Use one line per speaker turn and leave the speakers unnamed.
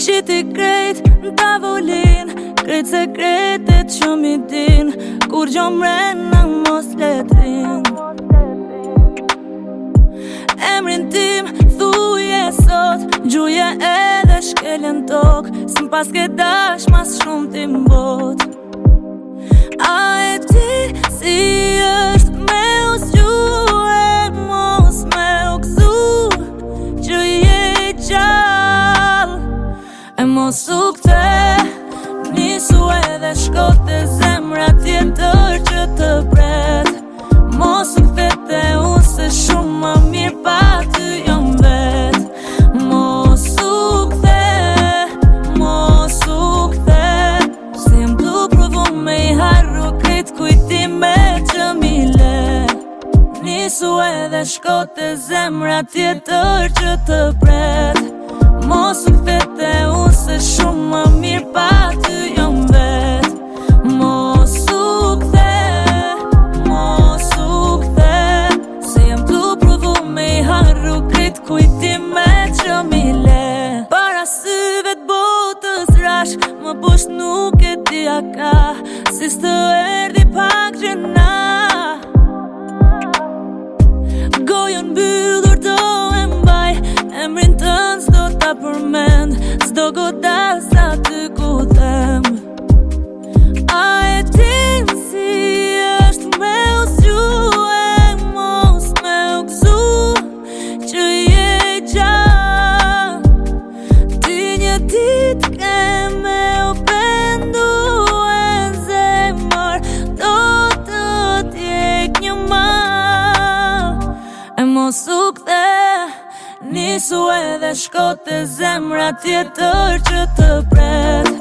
Qiti krejt në tavolin Krejt se krejtet që mi din Kur gjo mrenë në mos letrin Emrin tim thuje sot Gjuje edhe shkelen tok Sën pas ke dash mas shumë tim bot suk të Nisu edhe shkote zemra tjetër që të bret Mos u këtë unë se shumë më mirë pa të jonë vet Mos u këtë, mos u këtë Shtim të provu me i harru këtë kujtime që mi le Nisu edhe shkote zemra tjetër që të bret Mos u shumë më mirë pa ty jom vetë Mos u këthe, mos u këthe jam të provu me i harru krit kujti me që mi le Para syve të botës rash, më bosh nuk e ti a ka Si së erdi pak gjëna Gojën bydhur do e mbaj, emrin tënë do ta përmen Nisoe dhe shkote zemra tjetër që të pret